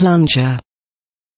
Plunger.